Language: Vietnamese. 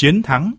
chiến thắng.